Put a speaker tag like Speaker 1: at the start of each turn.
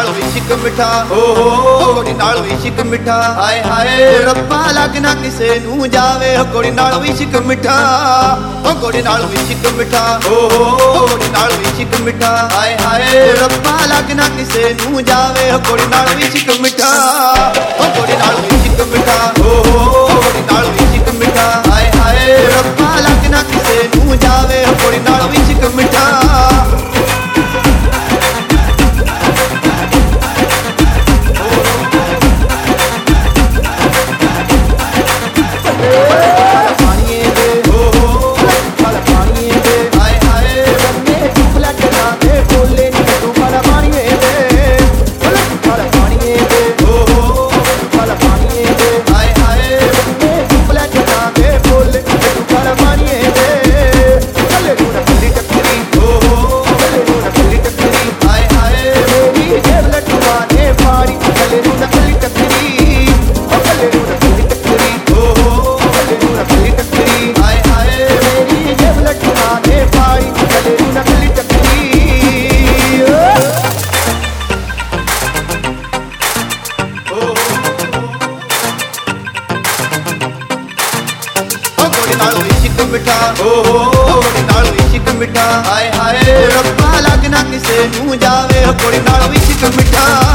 Speaker 1: ਇਸ਼ਕ ਮਿੱਠਾ ਓ ਹੋ ਕੁੜੀ ਨਾਲ ਵੀ ਇਸ਼ਕ ਮਿੱਠਾ ਹਾਏ ਹਾਏ ਰੱਬਾ ਲੱਗ ਨਾ ਕਿਸੇ ਨੂੰ ਜਾਵੇ ਓ ਕੁੜੀ ਨਾਲ ਵੀ ਇਸ਼ਕ ਮਿੱਠਾ ਓ ਕੁੜੀ ਨਾਲ ਵੀ ਇਸ਼ਕ ਮਿੱਠਾ ਓ ਹੋ ਕੁੜੀ ਨਾਲ ਵੀ ਇਸ਼ਕ ਮਿੱਠਾ ਹਾਏ ਹਾਏ ਰੱਬਾ ਲੱਗ ਨਾ ਕਿਸੇ ਨੂੰ ਜਾਵੇ ਓ ਕੁੜੀ ਨਾਲ ਵੀ ਇਸ਼ਕ ਮਿੱਠਾ ਓ ਕੁੜੀ ਨਾਲ ਵੀ ਇਸ਼ਕ ਮਿੱਠਾ ਓ ਹੋ ਕੁੜੀ ਨਾਲ ਵੀ ਇਸ਼ਕ ਮਿੱਠਾ ਹਾਏ ਹਾਏ ਰੱਬਾ ਲੱਗ ਨਾ ਕਿਸੇ ਨੂੰ ਜਾਵੇ ਓ ਕੁੜੀ ਨਾਲ ਵੀ ਇਸ਼ਕ ਮਿੱਠਾ ਨਾਲ ਵੀ ਇਸ਼ਕ ਮਿੱਠਾ। ਓ ਹੋ ਕੁੜੀ ਨਾਲ ਵੀ ਇਸ਼ਕ ਮਿਠਾ। ਹਾਏ ਹਾਏ, ਰੱਬਾ ਲੱਗਣਾ ਕਿਸੇ ਨੂੰ ਜਾਵੇ। ਓ ਨਾਲ ਵੀ ਇਸ਼ਕ ਮਿਠਾ।